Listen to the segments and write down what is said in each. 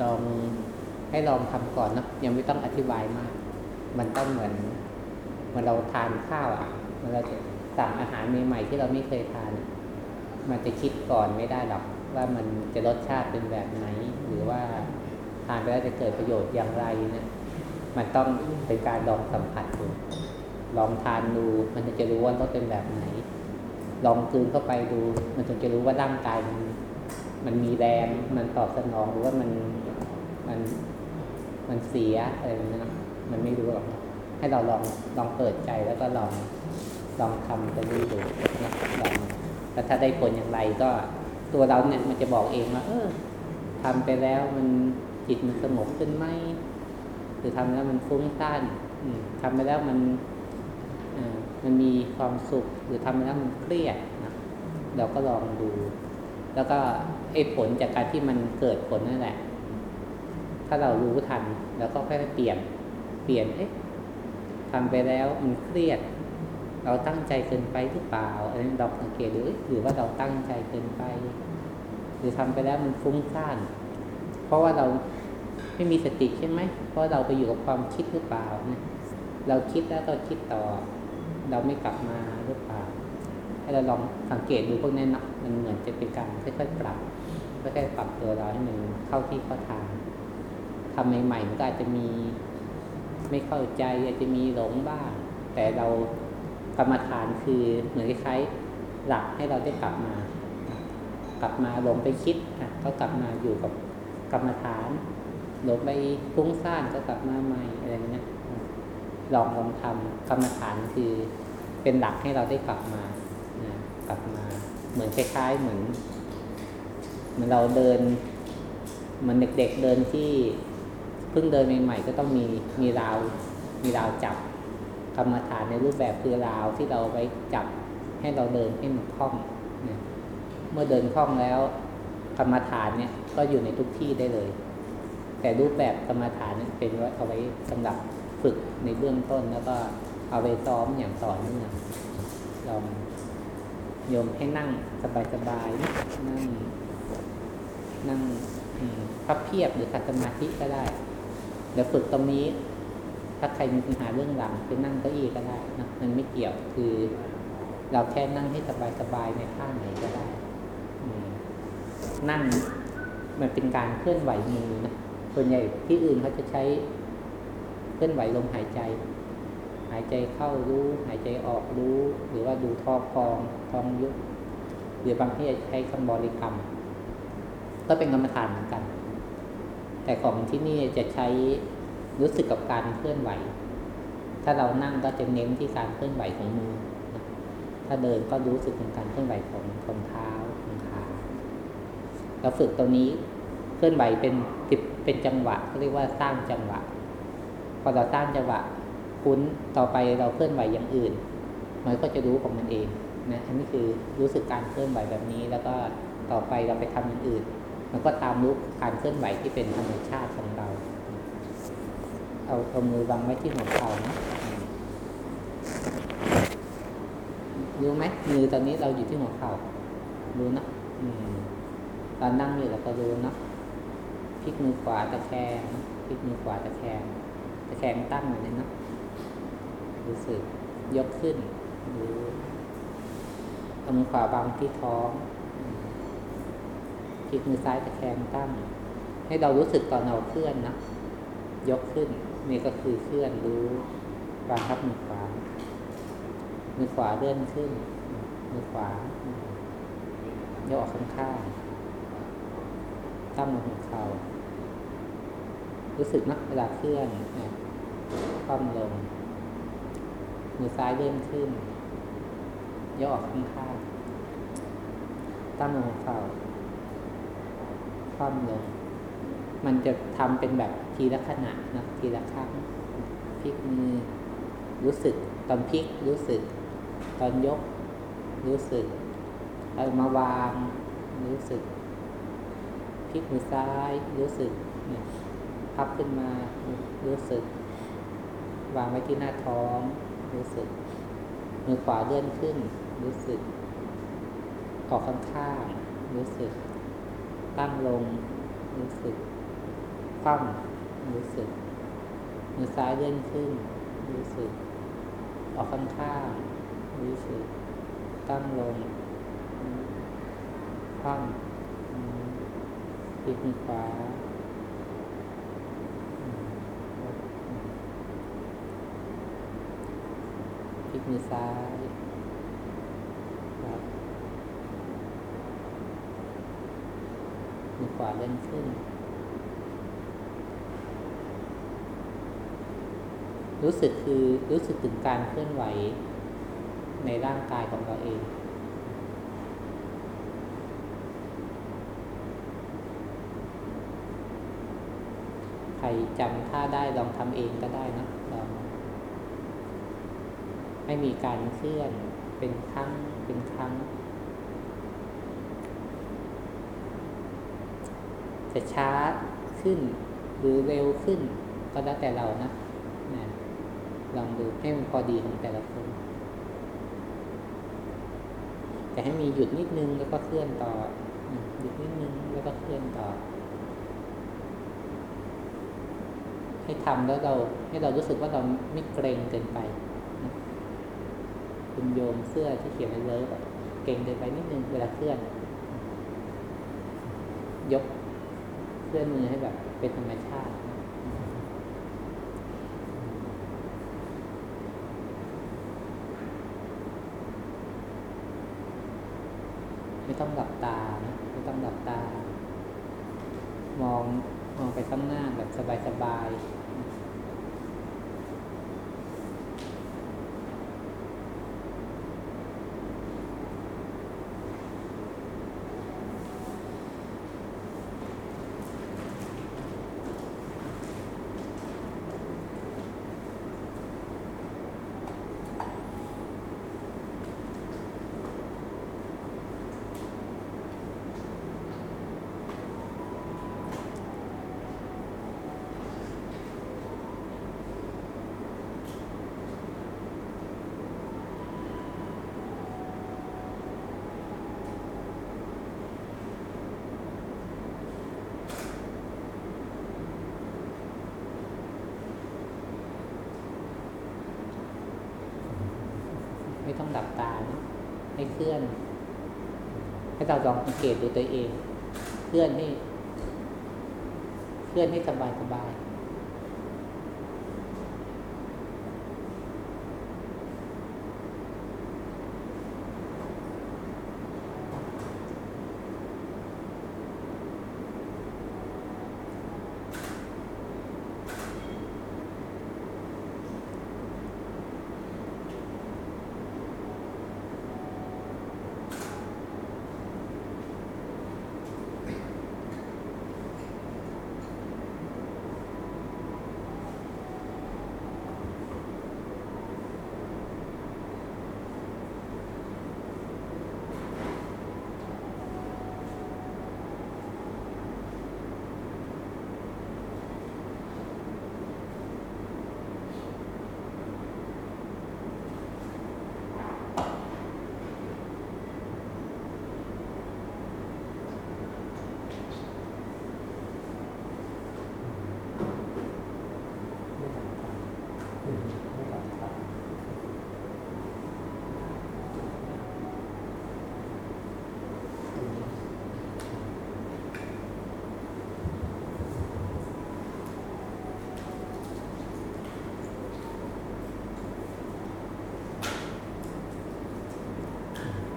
ลองให้ลองทำก่อนนะยังไม่ต้องอธิบายมาก มันต้องเหมือนเมื่อเราทานข้าวอะเมื่อเราจะสั่งอาหารใหม่ๆที่เราไม่เคยทาน มันจะคิดก่อนไม่ได้หรอกว่ามันจะรสชาติเป็นแบบไหน หรือว่าทานไปแล้วจะเกิดประโยชน์อย่างไรนะมันต้องเป็นการลองสัมผัสดูลองทานดูมันจะรู้ว่ารสเป็นแบบไหน ลองกลืนเข้าไปดู มันถึงจะรู้ว่าร่างกายมันมันมีแรงมันตอบสนองหรือว่ามัน มันมันเสียอะไรแบบนี้นะมันไม่รู้หรอกให้เราลองลองเปิดใจแล้วก็ลองลองทำจะดูดูนะลองแล้วถ้าได้ผลอย่างไรก็ตัวเราเนี่ยมันจะบอกเองว่าเออทำไปแล้วมันจิตมันสงบขึ้นไหมหรือทำแล้วมันฟุ้งซ่านทำไปแล้วมันมันมีความสุข หรือทำไปแล้วมันเครียดนะเราก็ลองดู แล้วก็ไอ้ผลจากการที่มันเกิดผลนั่นแหละ ถ้าเรารู้ทัน แล้วก็ค่อยเปลี่ยน เปลี่ยนเอ๊ะทำไปแล้วมันเครียด เราตั้งใจเกินไปหรือเปล่าอันนี้เราสังเกตดูเอ๊ะหรือว่าเราตั้งใจเกินไป หรือทำไปแล้วมันฟุ้งซ่าน เพราะว่าเราไม่มีสติใช่ไหม เพราะเราไปอยู่กับความคิดหรือเปล่าเนี่ยเราคิดแล้วก็คิดต่อ เราไม่กลับมาหรือเปล่า ให้เราลองสังเกตดูพวกนี้นะมันเหมือนจะเป็นการค่อยๆปรับค่อยๆปรับตัวเราให้มันเข้าที่เข้าทาง ทำใหม่ๆมันก็อาจจะมีไม่เข้าใจอาจจะมีหลงบ้าง แต่เรากรรมฐานคือเหมือนคล้ายๆหลักให้เราได้กลับมา กลับมาหลงไปคิดอะก็กลับมาอยู่กับกรรมฐานหลงไปฟุ้งซ่านก็กลับมาใหม่อะไรเงี้ยลองลองทำกรรมฐานคือเป็นหลักให้เราได้กลับมานะกลับมา เหมือนคล้ายๆเหมือนเหมือนเราเดินเหมือนเด็กๆเดินที่ เพิ่งเดินใหม่ๆก็ต้องมีมีราวมีราวจับกรรมฐานในรูปแบบคือราวที่เราไว้จับให้เราเดินให้มันคล่องนะเมื่อเดินคล่องแล้ว กรรมฐานเนี่ยก็อยู่ในทุกที่ได้เลย แต่รูปแบบกรรมฐานเนี่ยเป็นไว้เอาไว้สำหรับฝึกในเบื้องต้นแล้วก็เอาไปซ้อมอย่างต่อเนื่องลองโยมให้นั่งสบายๆนั่งนั่งพับเพียบหรือขัดสมาธิก็ได้ เดี๋ยวฝึกตรงนี้ ถ้าใครมีปัญหาเรื่องหลังไปนั่งเก้าอี้ก็ได้นะมันไม่เกี่ยวคือ เราแค่นั่งให้สบายๆในท่าไหนก็ได้ นั่งมันเป็นการเคลื่อนไหวมือนะส่วนใหญ่ที่อื่นเขาจะใช้เคลื่อนไหวลมหายใจ หายใจเข้ารู้ หายใจออกรู้ หรือว่าดูท้องพองท้องยุบหรือบางที่จะใช้คำบริกรรม ก็เป็นกรรมฐานเหมือนกัน แต่ของที่นี่จะใช้รู้สึกกับการเคลื่อนไหว ถ้าเรานั่งก็จะเน้นที่การเคลื่อนไหวของมือ ถ้าเดินก็รู้สึกถึงการเคลื่อนไหวของของเท้าของขาเราฝึกตรงนี้เคลื่อนไหวเป็นติดเป็นจังหวะเขาเรียกว่าสร้างจังหวะ พอเราสร้างจังหวะคุ้นต่อไปเราเคลื่อนไหวอย่างอื่น มันก็จะรู้ของมันเองนะอันนี้คือรู้สึกการเคลื่อนไหวแบบนี้ แล้วก็ต่อไปเราไปทำอย่างอื่น มันก็ตามรู้การเคลื่อนไหวที่เป็นธรรมชาติของเรา เอาเอามือวางไว้ที่หัวเข่านะรู้ไหมมือตอนนี้เราอยู่ที่หัวเข่ารู้นะอืมตอนนั่งอยู่เราก็รู้นะพลิกมือขวาตะแคงพลิกมือขวาตะแคงตะแคงตั้งอยู่เลยนะรู้สึกยกขึ้นรู้เอามือขวาบางที่ท้อง พลิกมือซ้ายตะแคงตั้ง ให้เรารู้สึกตอนเราเคลื่อนนะ ยกขึ้น นี่ก็คือเคลื่อนรู้วางทับมือขวา มือขวาเลื่อนขึ้น มือขวายกออกข้างข้างตั้งบนหัวเข่ารู้สึกนะเวลาเคลื่อนคว่ำลง มือซ้ายเลื่อนขึ้นยกออกข้างข้างตั้งบนหัวเข่า คว่ำลง มันจะทำเป็นแบบทีละขณะนะทีละครั้งพลิกมือ รู้สึกตอนพลิกรู้สึก ตอนยก รู้สึกเอามาวาง รู้สึกพลิกมือซ้าย รู้สึกพับขึ้นมา รู้สึก วางไว้ที่หน้าท้อง รู้สึก มือขวาเลื่อนขึ้น รู้สึกออกข้างๆรู้สึก ตั้งลง รู้สึก คว่ำรู้สึก มือซ้ายเลื่อนขึ้น รู้สึก ออกข้างๆรู้สึก ตั้งลง คว่ำพลิกมือขวาพลิกมือซ้ายครับมือข วาเล่นขึ้น รู้สึกคือรู้สึกถึงการเคลื่อนไหวในร่างกายของเราเอง ใครจำท่าได้ลองทำเองก็ได้นะลองให้มีการเคลื่อนเป็นครั้งเป็นครั้ง จะช้าขึ้น หรือเร็วขึ้น ก็แล้วแต่เรานะนะลองดูให้มันพอดีของแต่ละคน แต่ให้มีหยุดนิดนึงแล้วก็เคลื่อนต่อ หยุดนิดนึงแล้วก็เคลื่อนต่อ ให้ทำแล้วเราให้เรารู้สึกว่าเราไม่เกรงเกินไปคุณโยมเสื้อที่เขียนไว้เลยแบบเกรงเกินไปนิดนึงเวลาเคลื่อน ยก เคลื่อนมือให้แบบเป็นธรรมชาติไม่ต้องหลับตานะไม่ต้องหลับตา มองมองไปข้างหน้าแบบสบายๆ ไม่ต้องหลับตานะให้ เคลื่อน ให้เราลองสังเกตดูตัวเองเคลื่อนให้เคลื่อนให้สบายสบาย ไม่หลับตา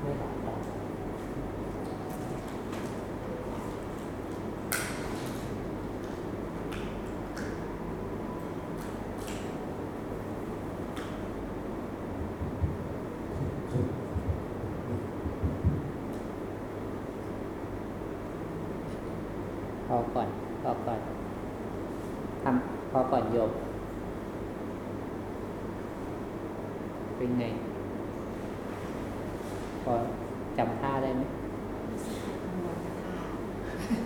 ไม่หลับตา พอก่อนพอก่อนทำพอก่อนโยม เป็นไงพอจำท่าได้ไหม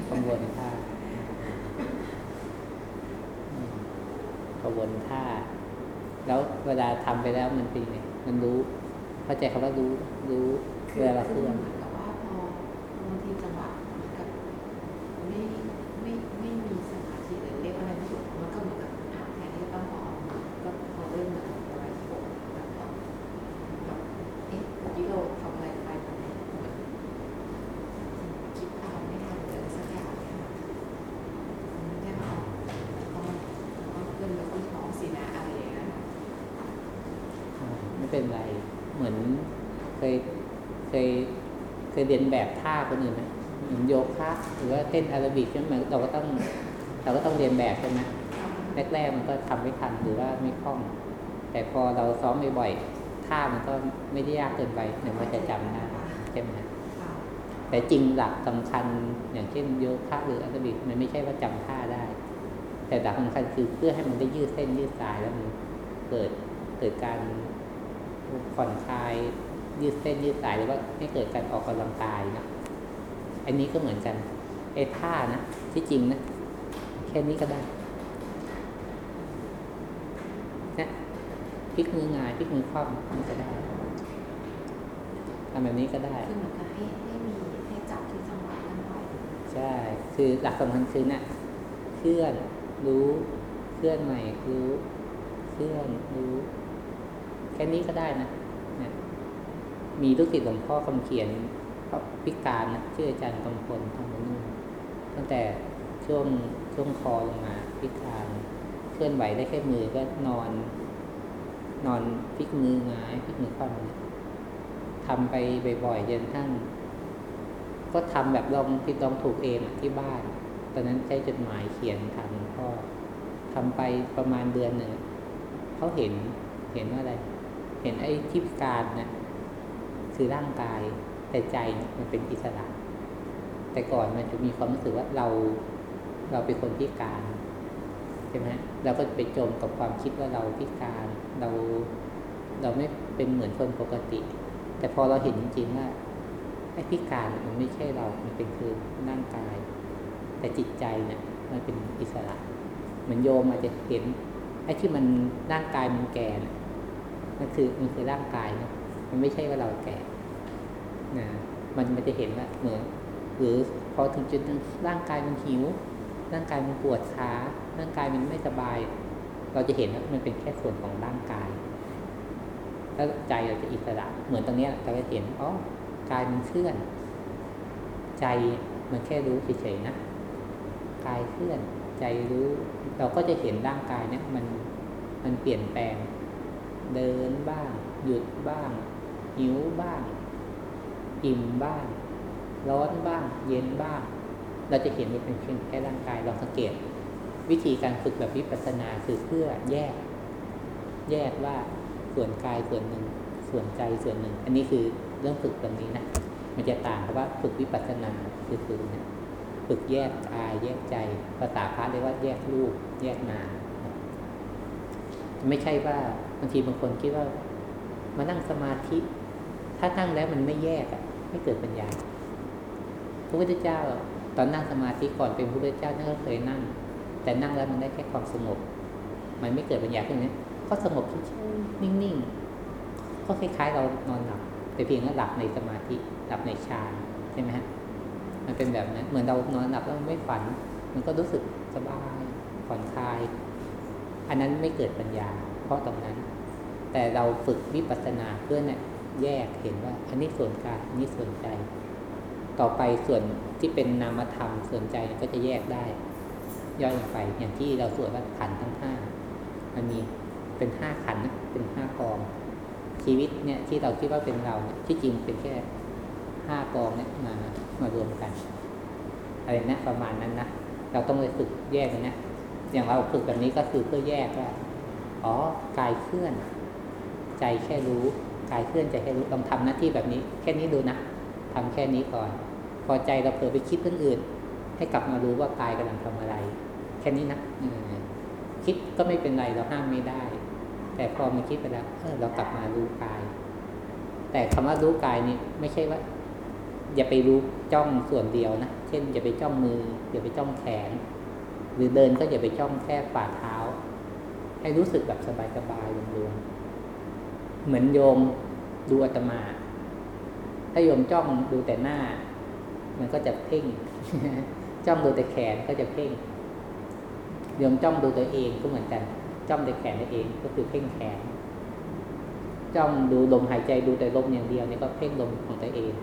กังวลท่าอืมกังวลท่า แล้วเวลาทำไปแล้วมันเป็นไงมันรู้เข้าใจคำว่ารู้รู้เวลาเคลื่อน เหมือนกับว่าพอบางทีจังหวะเหมือนกับไม่ไม่ไม่มีสมาธิหรือเรียก เหมือนเคยเคยเคยเรียนแบบท่าคนอื่นไหมเหมือนโยคะหรือว่า เต้นอาราบิกใช่ไหมเราก็ต้องเราก็ต้องเรียนแบบใช่ไหมแรกๆมันก็ทำไม่ทันหรือว่าไม่คล่อง แต่พอเราซ้อมบ่อยๆท่ามันก็ไม่ได้ยากเกินไปเดี๋ยวมันจะจำได้ใช่ไหมแต่จริงหลักสำคัญอย่างเช่นโยคะหรืออาราบิกมันไม่ใช่ว่าจำท่าได้ แต่หลักสำคัญคือเพื่อให้มันได้ยืดเส้นยืดสายแล้วมันเกิดเกิดการผ่อนคลายยืดเส้นยืดสายหรือว่าให้เกิดการออกกำลังกายนะอันนี้ก็เหมือนกัน ไอ้ท่านะที่จริงนะแค่นี้ก็ได้นะพลิกมือหงายพลิกมือคว่ำนี่ก็ได้ทำแบบนี้ก็ได้คือเหมือนกับให้ให้มีให้จับที่จังหวะนั้นไว้ใช่ คือหลักสำคัญคือเนี่ยเคลื่อนรู้เคลื่อนใหม่รู้เคลื่อนรู้แค่นี้ก็ได้นะเนี่ยมีลูกศิษย์หลวงพ่อคำเขียนเขาพิการนะชื่ออาจารย์กำพลทำมานู่น ตั้งแต่ช่วงช่วงคอลงมาพิการเคลื่อนไหวได้แค่มือก็นอน นอนพลิกมือหงายพลิกมือคว่ำทำไปบ่อยๆจนทั่งก็ทำแบบลองผิดลองถูกเองที่บ้าน ตอนนั้นใช้จดหมายเขียนทำพ่อทำไปประมาณเดือนหนึ่งเขาเห็นเห็นว่าอะไร เห็นไอ้ที่พิการนะคือร่างกายแต่ใจมันเป็นอิสระ แต่ก่อนมันจะมีความรู้สึกว่าเราเราเป็นคนพิการใช่ไหมเราก็ไปจมกับความคิดว่าเราพิการเราเราไม่เป็นเหมือนคนปกติ แต่พอเราเห็นจริงๆว่าไอ้พิการมันไม่ใช่เรา มันเป็นคือร่างกาย แต่จิตใจเนี่ยมันเป็นอิสระเหมือนโยมอาจจะเห็นไอ้ที่มันร่างกายมันแก่นี่ยมันคือมันคือร่างกายนะมันไม่ใช่ว่าเราแก่นะมันมันจะเห็นว่าเหมือน หรือพอถึงจุดหนึงร่างกายมันหิว ร่างกายมันปวดขาร่างกายมันไม่สบาย เราจะเห็นว่ามันเป็นแค่ส่วนของร่างกาย แล้วใจเราจะอิสระ เหมือนตรงนี้เราจะเห็นอ๋อกายมันเคลื่อน ใจมันแค่รู้เฉยๆนะกายเคลื่อน ใจรู้ เราก็จะเห็นร่างกายเนี่ยมันมันเปลี่ยนแปลง เดินบ้าง หยุดบ้าง หิวบ้าง อิ่มบ้าง ร้อนบ้าง เย็นบ้าง เราจะเห็นมันเป็นเพียงแค่ร่างกายเราสังเกต วิธีการฝึกแบบวิปัสสนาคือเพื่อแยก แยกว่าส่วนกายส่วนหนึ่ง ส่วนใจส่วนหนึ่ง อันนี้คือเรื่องฝึกแบบนี้นะมันจะต่างกับว่าฝึกวิปัสสนาคือคือเนี่ยฝึกแยกกายแยกใจภาษาพระเรียกว่าแยกรูปแยกนามไม่ใช่ว่าบางทีบางคนคิดว่ามานั่งสมาธิ ถ้านั่งแล้วมันไม่แยกอะไม่เกิดปัญญา พระพุทธเจ้าตอนนั่งสมาธิก่อนเป็นพระพุทธเจ้าท่านก็เคยนั่ง แต่นั่งแล้วมันได้แค่ความสงบ มันไม่เกิดปัญญาขึ้นนี้ก็สงบเฉยๆนิ่งๆก็คล้ายๆเรานอนหลับแต่เพียงแค่หลับในสมาธิหลับในฌานใช่ไหมฮะมันเป็นแบบนั้นเหมือนเรานอนหลับแล้วไม่ฝัน มันก็รู้สึกสบายผ่อนคลาย อันนั้นไม่เกิดปัญญา เพราะตรงนั้น แต่เราฝึกวิปัสสนาเพื่อเนี่ยแยกเห็นว่าอันนี้ส่วนกายอันนี้ส่วนใจ ต่อไปส่วนที่เป็นนามธรรมส่วนใจก็จะแยกได้ ย่อยลงไปอย่างที่เราสวดว่าขันทั้งห้ามันมีเป็นห้าขันนะเป็นห้ากอง ชีวิตเนี่ยที่เราคิดว่าเป็นเราเที่จริงเป็นแค่ห้ากองเนี่ยมามารวมกันอะไรนะประมาณนั้นนะเราต้องเลยฝึกแยกเลยนะอย่างเราฝึกแบบนี้ก็คือเพื่อแยกว่าอ๋อกายเคลื่อน ใจแค่รู้กายเคลื่อนใจแค่รู้ลองทำหน้าที่แบบนี้ แค่นี้ดูนะ ทำแค่นี้ก่อน พอใจเราเผลอไปคิดเรื่องอื่น ให้กลับมารู้ว่ากายกำลังทำอะไร แค่นี้นะคิดก็ไม่เป็นไรเราห้ามไม่ได้ แต่พอมันคิดไปแล้วเออเรากลับมารู้กาย แต่คำว่ารู้กายนี่ไม่ใช่ว่า อย่าไปรู้จ้องส่วนเดียวนะเช่น อย่าไปจ้องมือ อย่าไปจ้องแขน หรือเดินก็อย่าไปจ้องแค่ฝ่าเท้า ให้รู้สึกแบบสบายๆรวมๆเหมือนโยมดูอาตมา ถ้าโยมจ้องดูแต่หน้า มันก็จะเพ่ง จ้องดูแต่แขนก็จะเพ่งโยมจ้องดูตัวเองก็เหมือนกัน จ้องแต่แขนตัวเองก็คือเพ่งแขน จ้องดูลมหายใจดูแต่ลมอย่างเดียวเนี่ยก็เพ่งลมของตัวเอง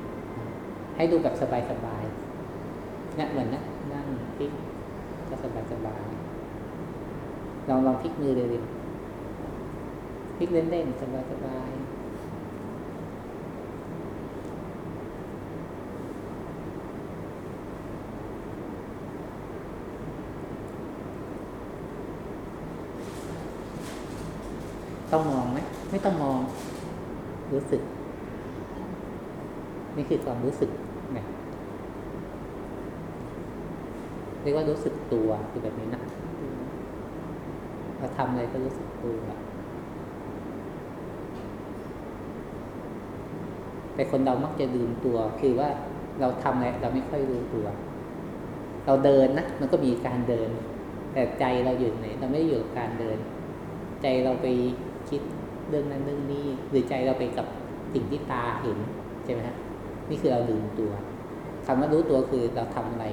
ให้ดูแบบสบายๆนี่เหมือนนะนั่งพลิกก็สบายๆลองลองพลิกมือเลยดิพลิกเล่นๆสบายๆ ต้องมองไหมไม่ต้องมอง รู้สึก นี่คือความรู้สึกนะเรียกว่ารู้สึกตัวคือแบบนี้นะเราทำอะไรก็รู้สึกตัวแต่คนเรามักจะลืมตัว คือว่าเราทำอะไรเราไม่ค่อยรู้ตัว เราเดินนะมันก็มีการเดิน แต่ใจเราอยู่ไหน เราไม่ได้อยู่กับการเดิน ใจเราไป คิดเรื่องนั้นเรื่องนี้หรือใจเราไปกับสิ่งที่ตาเห็นใช่ไหมฮะนี่คือเราลืมตัวคำว่ารู้ตัวคือเราทำอะไร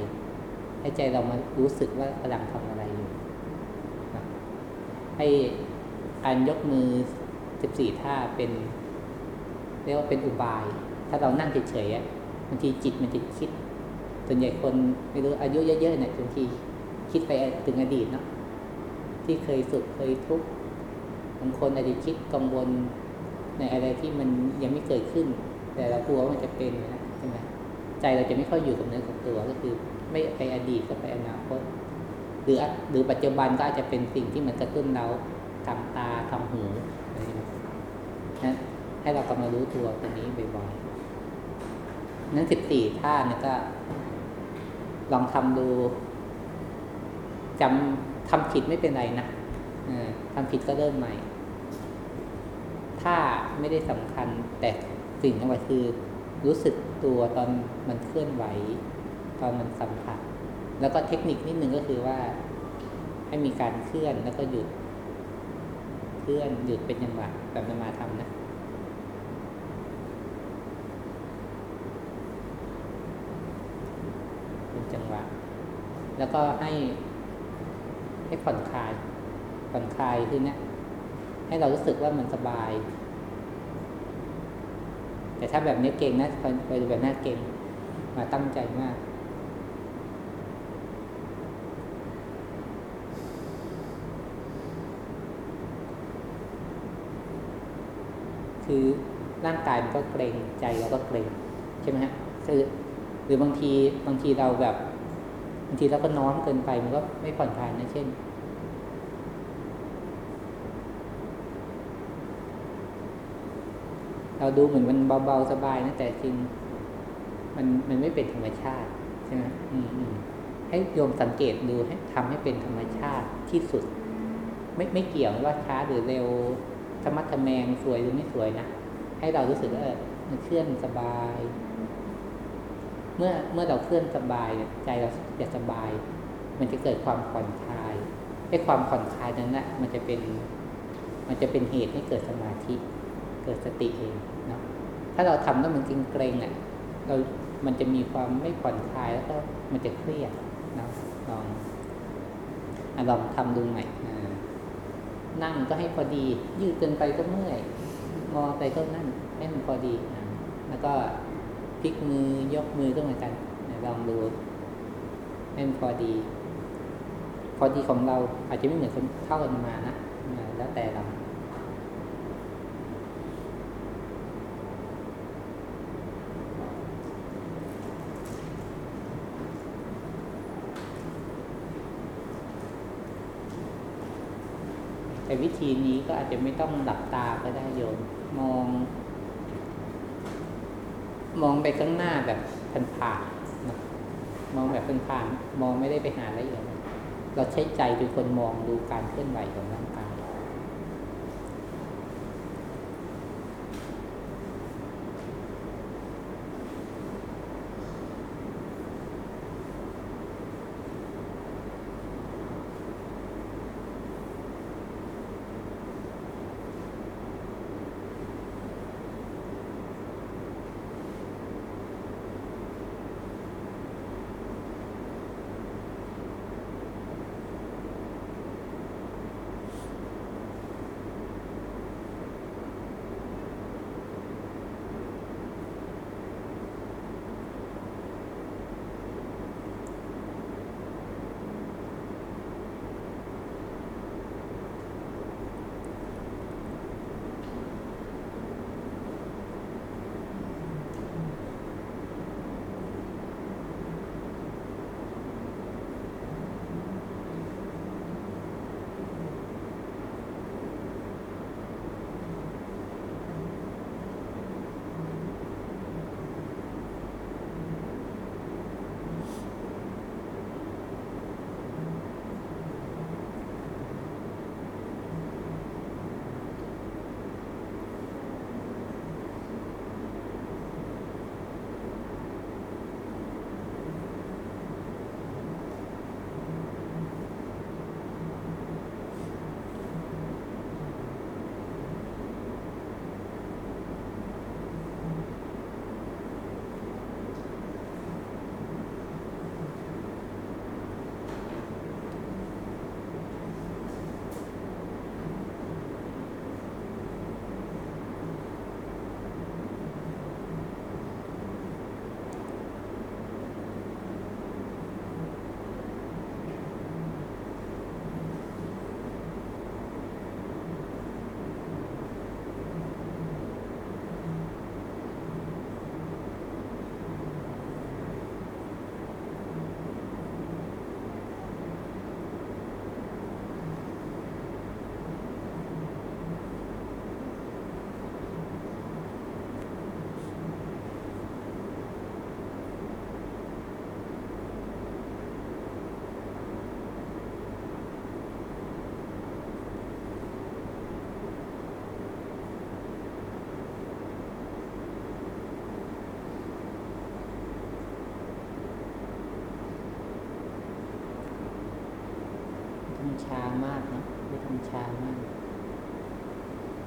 ให้ใจเรามารู้สึกว่ากำลังทำอะไรอยู่ให้การยกมือสิบสี่ท่าเป็น เรียกว่าเป็นอุบาย ถ้าเรานั่งเฉยๆบางทีจิตมันจะคิดส่วนใหญ่คนไม่รู้อายุเยอะๆเนี่ยบางทีคิดไปถึงอดีตเนาะที่เคยสุขเคยทุกข์ บางคนอาจจะคิดกังวลในอะไรที่มันยังไม่เกิดขึ้น แต่เรากลัวว่ามันจะเป็นนะใช่ไหมใจเราจะไม่ค่อยอยู่กับเนื้อกับตัวก็คือไม่ไปอดีตก็ไปอนาคตหรือหรือปัจจุบันก็อาจจะเป็นสิ่งที่มันกระตุ้นเราทางตาทางหูอะไรอย่างเงี้ยนะให้เรากลับมารู้ตัวตรงนี้บ่อยๆนั้นสิบสี่ท่าเนี่ยก็ ลองทำดูจำทำผิดไม่เป็นไรนะทำผิดก็เริ่มใหม่ ถ้าไม่ได้สำคัญ แต่สิ่งสำคัญคือ รู้สึกตัวตอนมันเคลื่อนไหว ตอนมันสัมผัส แล้วก็เทคนิคนิดนึงก็คือว่า ให้มีการเคลื่อนแล้วก็หยุด เคลื่อนหยุดเป็นจังหวะแบบมาทำนะเป็นจังหวะ แล้วก็ให้ให้ผ่อนคลายผ่อนคลายคือเนี่ย ให้เรารู้สึกว่ามันสบาย แต่ถ้าแบบนี้เก่งนะไปไปดูแบบน้าเก่ง มาตั้งใจมากคือร่างกายมันก็เกรงใจเราก็เกรงใช่ไหมฮะคือหรือบางทีบางทีเราแบบ บางทีเราก็น้อมเกินไปมันก็ไม่ผ่อนคลายนะเช่น เราดูเหมือนมันเบาๆสบายนะแต่จริง มันมันไม่เป็นธรรมชาติใช่ไหมให้โยมสังเกตดูให้ทำให้เป็นธรรมชาติที่สุด ไม่ไม่เกี่ยวว่าช้าหรือเร็วธรรมะทะแมงสวยหรือไม่สวยนะให้เรารู้สึกว่าเออมันเคลื่อนสบาย เมื่อเมื่อเราเคลื่อนสบายเนี่ยใจเราจะสบาย มันจะเกิดความผ่อนคลายไอ้ความผ่อนคลายนั้นนะมันจะเป็น มันจะเป็นเหตุให้เกิดสมาธิ เกิดสติเองเนาะถ้าเราทำแล้วมันจริงเกรงอะเรามันจะมีความไม่ผ่อนคลายแล้วก็มันจะเครียดนะลองอลองทำดูใหม่นั่งก็ให้พอดี ยืดเกินไปก็เมื่อยงอไปก็นั่นให้มันพอดีแล้วก็พลิกมือยกมือก็เหมือนกันลองดูให้มันพอดี พอดีของเราอาจจะไม่เหมือนคนเท่ากันมานะแล้วแต่เรา แต่วิธีนี้ก็อาจจะไม่ต้องหลับตาก็ได้โยมมอง มองไปข้างหน้าแบบผ่านๆนะมองแบบผ่านๆมองไม่ได้ไปหาอะไรเอียเราใช้ใจเป็นคนมองดูการเคลื่อนไหวของมันามากนะไม่ทำช้ามาก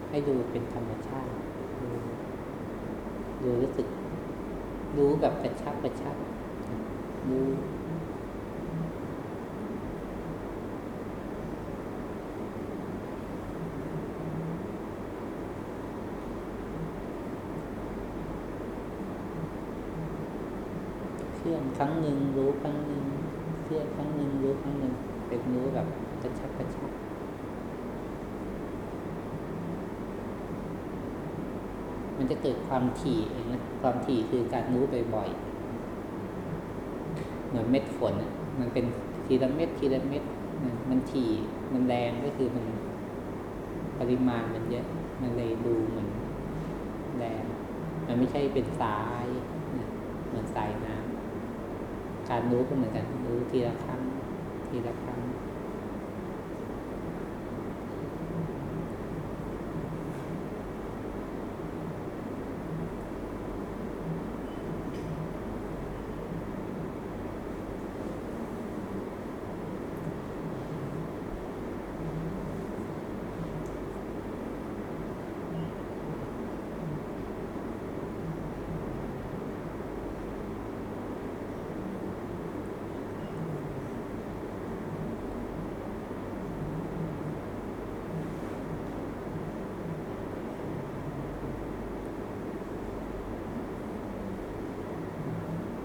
ให้ดูเป็นธรรมชาติ ดูดูรู้สึก รู้แบบกระชับกระชับดูเคลื่อนครั้งหนึ่งรู้ครั้งหนึ่งเคลื่อนครั้งหนึ่งครั้งหนึ่ง รู้แบบกระชับกระชับมันจะเกิดความถี่เองนะความถี่คือการรู้บ่อยๆเหมือนเม็ดฝนอะมันเป็นทีละเม็ดทีละเม็ดมันถี่มันแรงก็คือมันปริมาณมันเยอะมันเลยดูเหมือนแรงมันไม่ใช่เป็นสายเหมือนสายน้ำการรู้ก็เหมือนกันรู้ทีละครั้ง ทีละครั้ง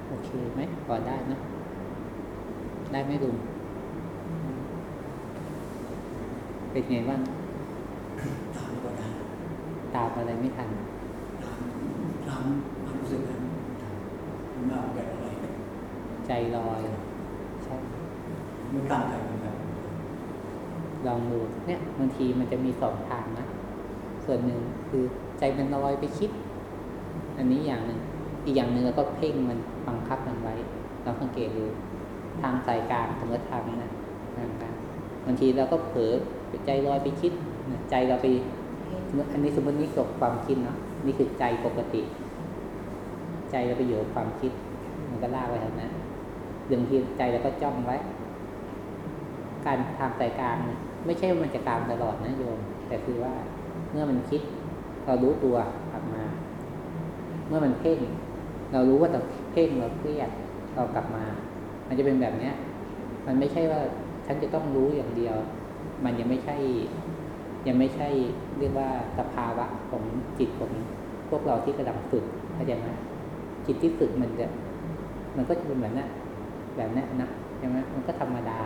โอเคไหมพอได้ นะ ได้ไหมลุงเป็นไงบ้างตามก็ได้ตามอะไรไม่ทันตามตามความรู้สึกนั้นมันมากแบบอะไรใจลอยใช่ไม่ตั้งใจเหมือนกันลองดูเนี่ยบางทีมันจะมีสองทางนะ ส่วนหนึ่งคือใจมันลอยไปคิด อันนี้อย่างหนึ่งอีกอย่างหนึ่งเราก็เพ่งมันบังคับมันไว้ เราสังเกตดูทางสายกลางสมมติทางนะบางทีเราก็เผลอใจลอยไปคิดใจเราไป อันนี้สมมตินี่เกับความคิดเนาะนี่คือใจปกติ ใจเราไปอยู่กับความคิด มันก็ลากไปทางนั้นบางทีใจเราก็จ้องไว้ การทางสายกลางไม่ใช่ว่ามันจะกลางตลอดนะโยม แต่คือว่าเมื่อมันคิด เรารู้ตัวกลับมา เมื่อมันเพ่งเรารู้ว่าเราเพ่งเราเครียด เรากลับมา มันจะเป็นแบบเนี้ย มันไม่ใช่ว่าฉันจะต้องรู้อย่างเดียว มันยังไม่ใช่ ยังไม่ใช่เรียกว่าสภาวะของจิตของพวกเราที่กำลังฝึกเข้าใจไหมจิตที่ฝึกมันจะ มันก็จะเป็นแบบนั้นแบบนั้นนะใช่ไหมมันก็ธรรมดา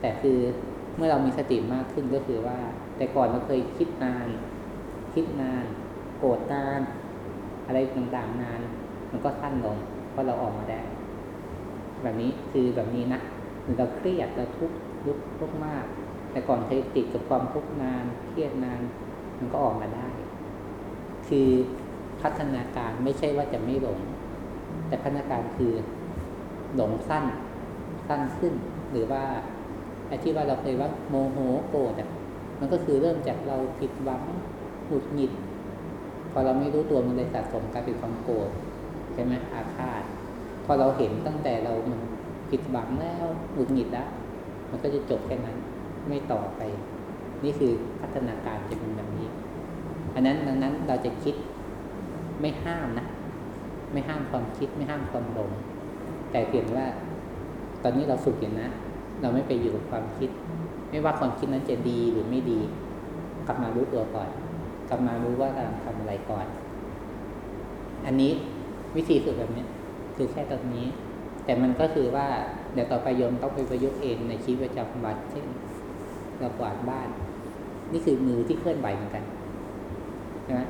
แต่คือเมื่อเรามีสติมากขึ้นก็คือว่า แต่ก่อนเราเคยคิดนาน คิดนาน โกรธนาน อะไรต่างๆนาน มันก็สั้นลงเพราะเราออกมาได้ แบบนี้คือแบบนี้นะหรือเราเครียดเราทุกข์ทุกข์ทุกข์มาก แต่ก่อนเคยติดกับความทุกข์นานเครียดนาน มันก็ออกมาได้ คือพัฒนาการไม่ใช่ว่าจะไม่หลง แต่พัฒนาการคือหลงสั้นสั้นขึ้น หรือว่าไอ้ที่ว่าเราเคยว่าโมโหโกรธอะมันก็คือเริ่มจากเราผิดหวังหงุดหงิด พอเราไม่รู้ตัวมันเลยสะสมกลายเป็นความโกรธใช่ไหมอาฆาต พอเราเห็นตั้งแต่เรามันผิดหวังแล้วหงุดหงิดแล้วมันก็จะจบแค่นั้นไม่ต่อไป นี่คือพัฒนาการจะเป็นแบบนี้อันนั้นดังนั้นเราจะคิดไม่ห้ามนะ ไม่ห้ามความคิดไม่ห้ามความหลงแต่เพียงว่า ตอนนี้เราฝึกอย่างนะ เราไม่ไปอยู่กับความคิด ไม่ว่าความคิดนั้นจะดีหรือไม่ดี กลับมารู้ตัวก่อน กลับมารู้ว่ากำลังทำอะไรก่อน อันนี้วิธีฝึกแบบนี้ คือแค่ตรงนี้ แต่มันก็คือว่าเดี๋ยวต่อไปโยมต้องไปประยุกต์เองในชีวิตประจำวันเช่นเรากวาดบ้าน นี่คือมือที่เคลื่อนไหวเหมือนกันใช่ไหม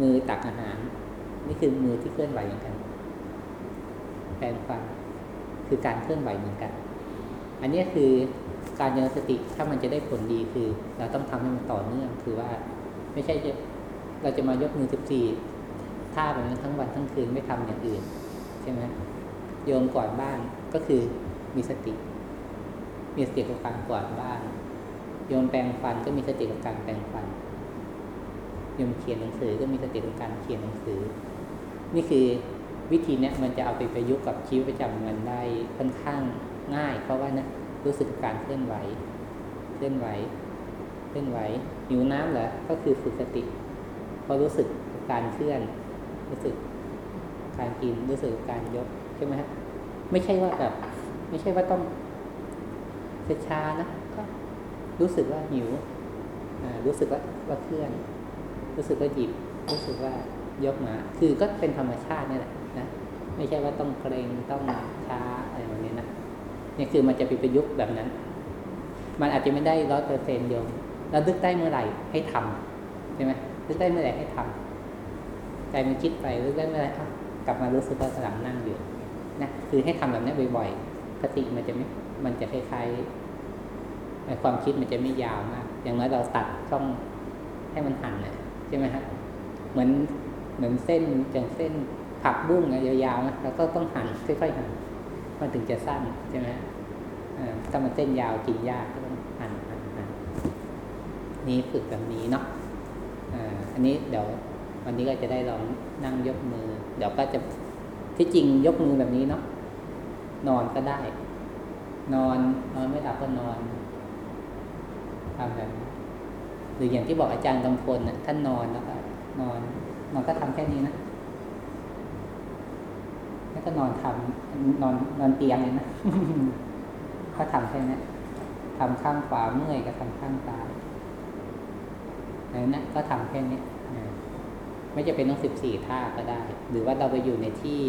มือตักอาหาร นี่คือมือที่เคลื่อนไหวเหมือนกันแปรงฟันคือการเคลื่อนไหวเหมือนกัน อันนี้คือการเจริญสติถ้ามันจะได้ผลดีคือ เราต้องทำให้มันต่อเนื่องคือว่า ไม่ใช่จะเราจะมายกมือสิบสี่ท่าแบบนั้นทั้งวันทั้งคืนไม่ทำอย่างอื่น ช่ไหมโยมกวาดบ้านก็คือมีสติ มีสติกับการกวาดบ้านโยมแปรงฟันก็มีสติกับการแปรงฟันโยมเขียนหนังสือก็มีสติกับการเขียนหนังสือ นี่คือวิธีเนี้ยมันจะเอาไปประยุกต์กับชีวิตประจำวันได้ค่อนข้างง่าย เพราะว่านะรู้สึกการเคลื่อนไหว เคลื่อนไหว เคลื่อนไหวหิวน้ำเหรอก็คือฝึกสติพอรู้สึกการเคลื่อน รู้สึก การกินรู้สึกการยกใช่ไหมฮะไม่ใช่ว่าแบบ ไม่ใช่ว่าต้องช้าๆนะก็รู้สึกว่าหิวอ่ารู้สึกว่าว่าเคลื่อน รู้สึกว่าหยิบ รู้สึกว่ายกมา คือก็เป็นธรรมชาตินี่แหละนะไม่ใช่ว่าต้องเกรงต้องช้าอะไรแบบนี้นะเนี่ยคือมันจะไปประยุกต์แบบนั้น มันอาจจะไม่ได้ร้อยเปอร์เซ็นต์เดียวเราดึกได้เมื่อไหร่ให้ทำใช่ไหมดึกได้เมื่อไหร่ให้ทำใจมันคิดไปดึกได้เมื่อไหร่ กลับมารู้สึกว่ากำลังนั่งอยู่นะคือให้ทำแบบนี้บ่อยๆสติมันจะไม่มันจะคล้ายๆไอความคิดมันจะไม่ยาวมาก อย่างน้อยเราตัดช่องให้มันหันเลยใช่ไหมฮะเหมือนเหมือนเส้นอย่างเส้นผักบุ้งอะยาวๆนะเราก็ต้องหั่นค่อยๆหั่นมันถึงจะสั้นใช่ไหมฮะอ่าถ้ามันเส้นยาวกินยากก็ต้องหั่นหันหันนี่ฝึกแบบนี้เนาะอ่าอันนี้เดี๋ยววันนี้ก็จะได้ลองนั่งยกมือ เดี๋ยวก็จะที่จริงยกมือแบบนี้เนาะนอนก็ได้ นอนนอนไม่หลับก็นอนทำแบบหรืออย่างที่บอกอาจารย์กำพลนะท่านนอนแล้วก็นอน นอนก็ทำแค่นี้นะแล้วก็นอนทำนอนนอนเตียงเลยนะเขาทำแค่นี้ทำข้างขวาเมื่อยก็ทำข้างซ้ายนั้นนะก็ทำแค่นี้ ไม่จะเป็นต้องสิบสี่ท่าก็ได้ หรือว่าเราไปอยู่ในที่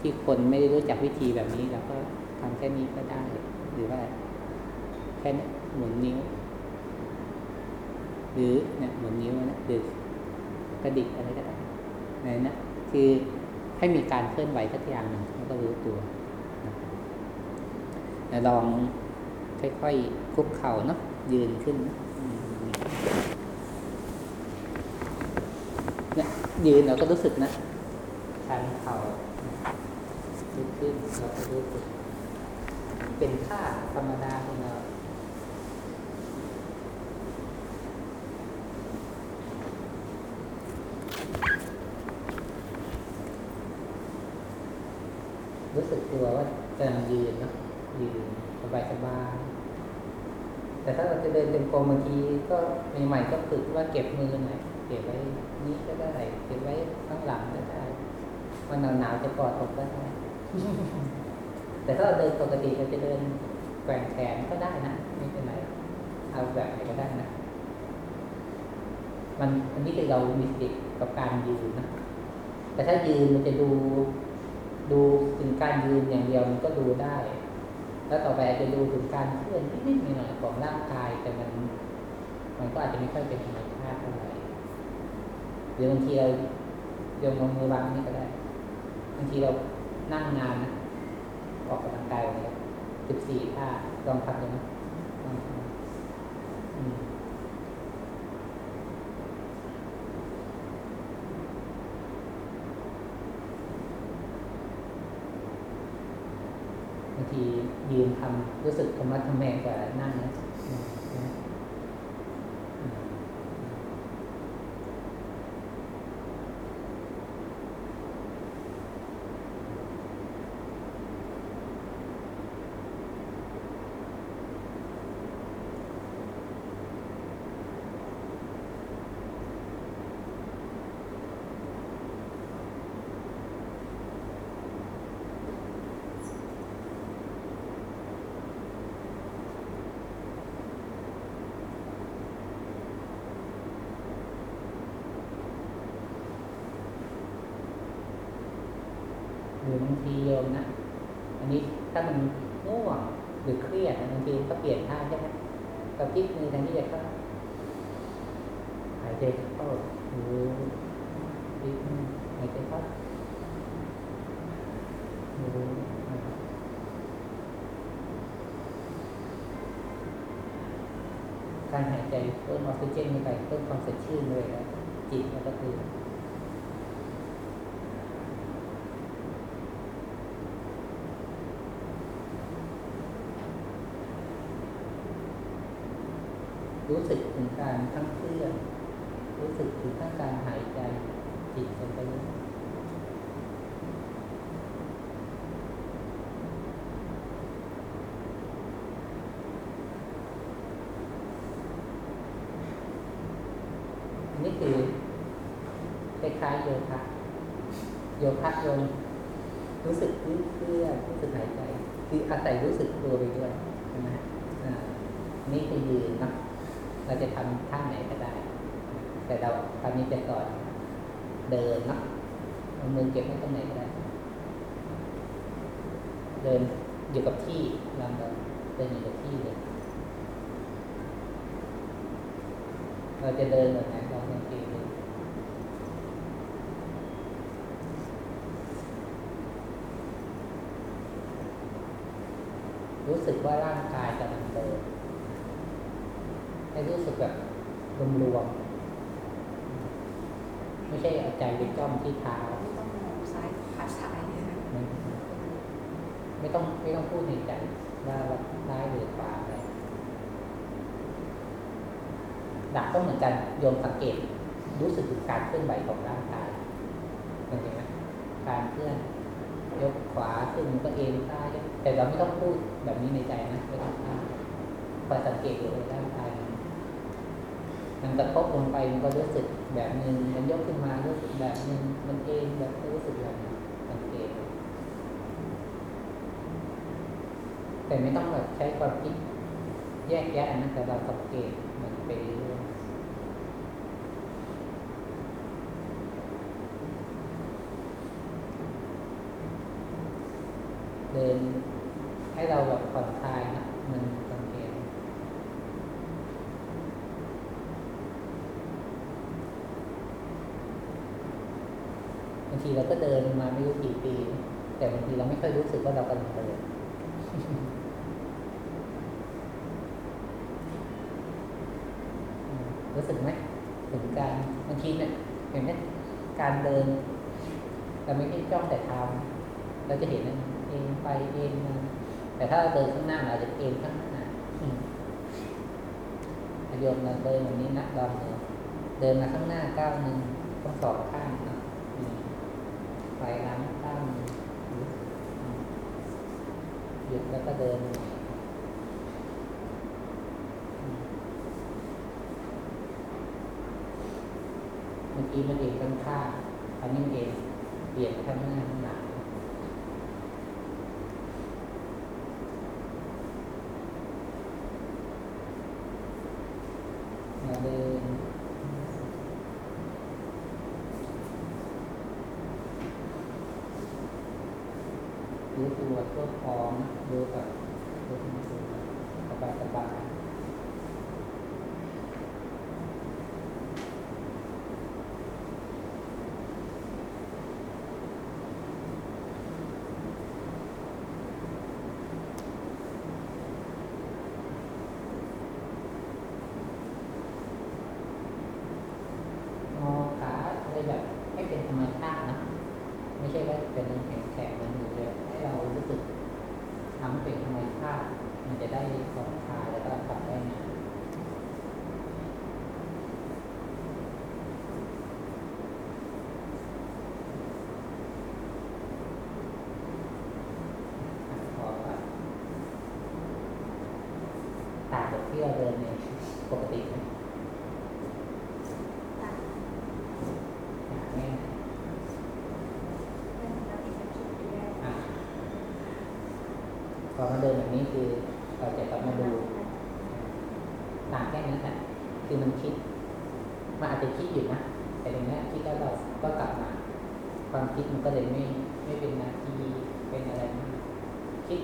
ที่คนไม่ได้รู้จักวิธีแบบนี้เราก็ทำแค่นี้ก็ได้ หรือว่าแค่นี้หมุนนิ้ว หรือเนี่ยหมุนนิ้วนะหรือกระดิกอะไรก็ได้นะนะคือให้มีการเคลื่อนไหวสักอย่างหนึ่งแล้วก็รู้ตัวนะแล้วลองค่อยๆคุกเข่าเนาะยืนขึ้นนะอืมเนี่ ยืนเราก็รู้สึกนะชันเข่าลุกขึ้นเราก็รู้สึก เป็นท่าธรรมดาของเรารู้สึกตัวว่ากำลังยืนเนาะยืนสบายสบายแต่ถ้าเราจะเดินเป็นกลมบางทีก็ใหม่ๆก็ฝึกว่าเก็บมือหน่อย เก็บไว้นี่ก็ได้เก็บไว้ข้างหลังก็ได้วันหนาวๆจะกอดอกก็ได้แต่ถ้าเราเดินปกติเราจะเดินแกว่งแขนก็ได้นะไม่เป็นไรเอาแบบไหนก็ได้นะมันอันนี้คือเรามีสติกับการยืนนะแต่ถ้ายืนมันจะดูดูถึงการยืนอย่างเดียวมันก็ดูได้ แล้วต่อไปอาจจะดูถึงการเคลื่อนนิดๆหน่อยๆของร่างกายแต่มัน มันก็อาจจะไม่ค่อยเป็นธรรมชาติเท่าไหร่ รือบางทีเราโยมลงมือวางนี่ก็ได้ บางทีเรานั่งนานนะออกกำลังกายเลยสิบสี่ท่าลองทำดูนะบางทียืนทำรู้สึกธรรมะทำแมงกว่านั่งนะอืมหรือบางทีโยมนะ อันนี้ถ้ามันง่วงหรือเครียดนะบางทีก็เปลี่ยนท่าใช่ไหมกับพลิกมือแทนที่จะเข้าหายใจเข้าหรือพลิกมือหายใจเข้าหรือ การหายใจเพิ่มออกซิเจนเข้าไปเพิ่มความสดชื่นเลยแล้วจิตมันก็คือรู้สึกถึงการทั้งเคลื่อนรู้สึกถึงทั้งการหายใจจิตลงไปเลยล้ายๆโยคะโยคะโยนรู้สึกพื้นเพื่อนรู้สึกหายใจ คืออาศัยรู้สึกตัวไปด้วยใช่ไหมนี่คือยืนนะเราจะทำท่าไหนก็ได้ แต่เราตอนนี้จะสอนเดินนะเอามือเก็บไว้ตรงไหนก็ได้ เดินอยู่กับที่ลองเดินเดินอยู่กับที่เลยเราจะเดินแบบไหนลองสังเกตดู รู้สึกว่าร่างกายกำลังเดินให้รู้สึกแบบรวมๆไม่ใช่เอาใจไปจ้องที่เท้าไม่ต้องมองซ้ายขาซ้ายเลยนะไม่ไม่ต้องไม่ต้องพูดในใจว่าว่าซ้ายหรือขวาอะไรดักก็เหมือนกันโยมสังเกต รู้สึกถึงการเคลื่อนไหวของร่างกายเห็นไหมการเคลื่อน ยกขวาขึ้นก็เอ็นซ้ายแต่เราไม่ต้องพูดแบบนี้ในใจนะไม่ต้องพูดคอยสังเกตดูเลยร่างกายมันมันกระทบลงไปมันก็รู้สึกแบบหนึ่งมันยกขึ้นมารู้สึกแบบหนึ่งมันเอ็นแบบรู้สึกแบบสังเกต แต่ไม่ต้องแบบใช้ความคิดแยกแยะนะแต่เราสังเกตมันไปเรื่อยเดิน ให้เราแบบผ่อนคลายนะมันสังเกตบางทีเราก็เดินมาไม่รู้กี่ปี แต่บางทีเราไม่ค่อยรู้สึกว่าเรากำลังเดินรู้สึกไหมถึงการบางทีเนี่ยเห็นไหมการเดินเราไม่ได้จ้องแต่เท้าเราจะเห็นนเอง ไปเองมาแต่ถ้าเดินข้างหน้าเราจจะเองข้างหน้าอืมโยมเราเดินแบบนี้นะลองเดินเดินมาข้างหน้าก้าวหนึ่งต้องสองข้างนะไปล้างก้าวหนึ่งหยุดแล้วก็เดินเมื่อกี้มันเองข้างข้างอันนี้มันเองเปลี่ยนข้างหน้าข้างหลังมาเดินรู้ตัวทั่วพร้อมดูแบบรู้ตัวสบายสบายๆ งอขาอะไรแบบให้เป็นธรรมชาตินะ ไม่ใช่ว่าเป็นแข็งแข็งมันอยู่เลยให้เรารู้สึกทำให้เป็นธรรมชาติ มันจะได้ผ่อนคลายแล้วก็ทำได้นานอะพอก่อนต่าง จากที่เราเดินเนี่ยปกติไหมตัดอย่างแน่เป็นปฏิบัติกิริยาอะพอมาเดินแบบนี้คือเราจะกลับมาดูต่างแค่นั้นแหละคือมันคิดมันอาจจะคิดอยู่นะแต่ตรงเนี้ยคิดแล้วเราก็กลับมา ความคิดมันก็เลยไม่ไม่เป็นนาทีเป็นอะไรมากคิด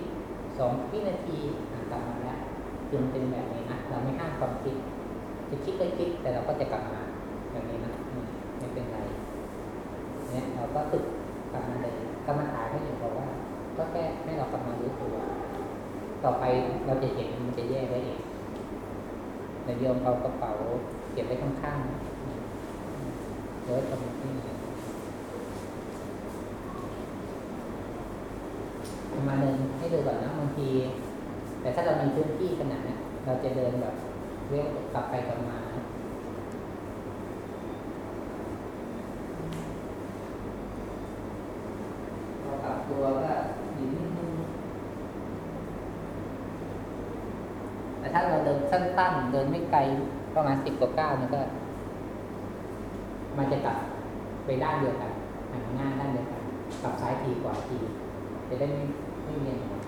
สองวินาทีอะกลับมาแล้ว คือมันเป็นแบบนี้นะเราไม่ห้ามความคิด จะคิดก็คิดแต่เราก็จะกลับมาแบบนี้นะไม่เป็นไรเนี่ยเราก็ฝึกกลับมาเลยกรรมฐานก็อยู่บอกว่า ก็แค่ให้เรากลับมารู้ตัว ต่อไปเราจะเห็นมันจะแยกได้เองแต่โยมเอากระเป๋าเก็บไว้ข้างๆเดี๋ยวตรงที่มาเดินให้ดูก่อนนะบางที แต่ถ้าเรามีพื้นที่ขนาด เราจะเดินแบบเรียกกลับไปกลับมา พอกลับตัวก็อยู่นิดนึงแต่ถ้าเราเดินสั้นๆ เดินไม่ไกลประมาณสิบกว่าก้าวมันก็ มันจะกลับไปด้านเดียวกันหันหน้าด้านเดียวกันกลับซ้ายทีกว่าที จะได้ไม่ไม่เวียนหัว